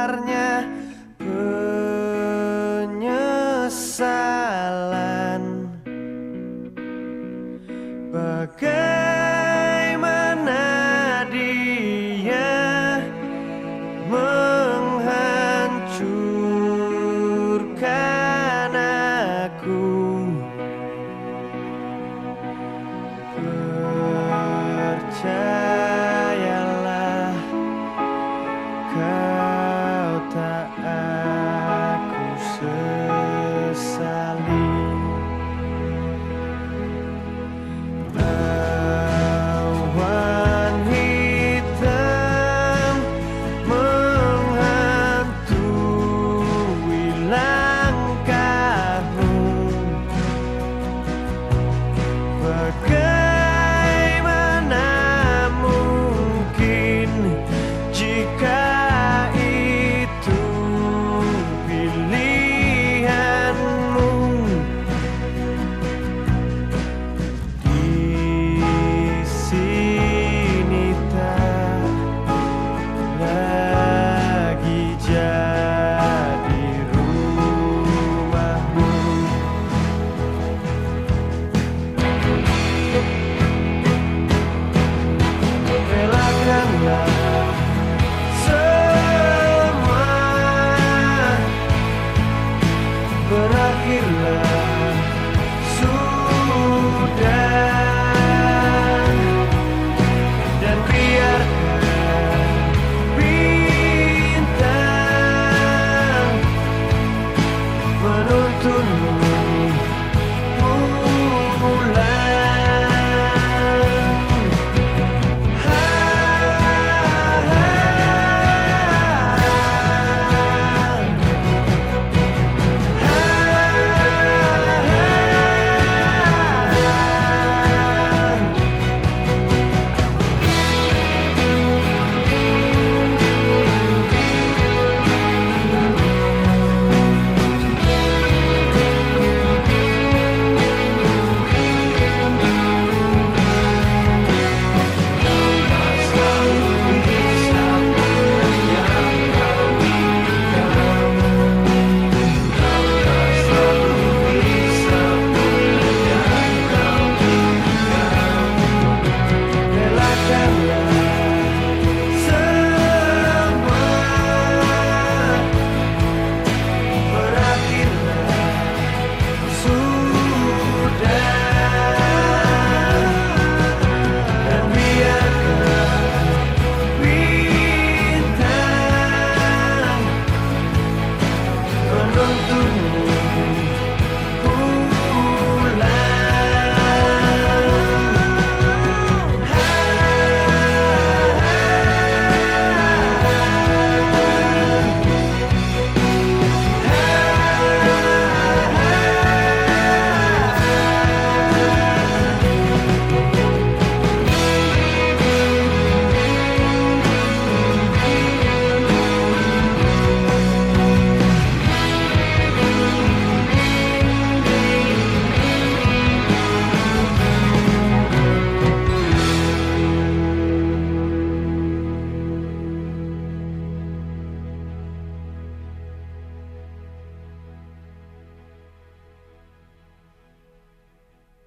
besarnya penyesalan. Bagaimana dia menghancurkan aku? Percaya land.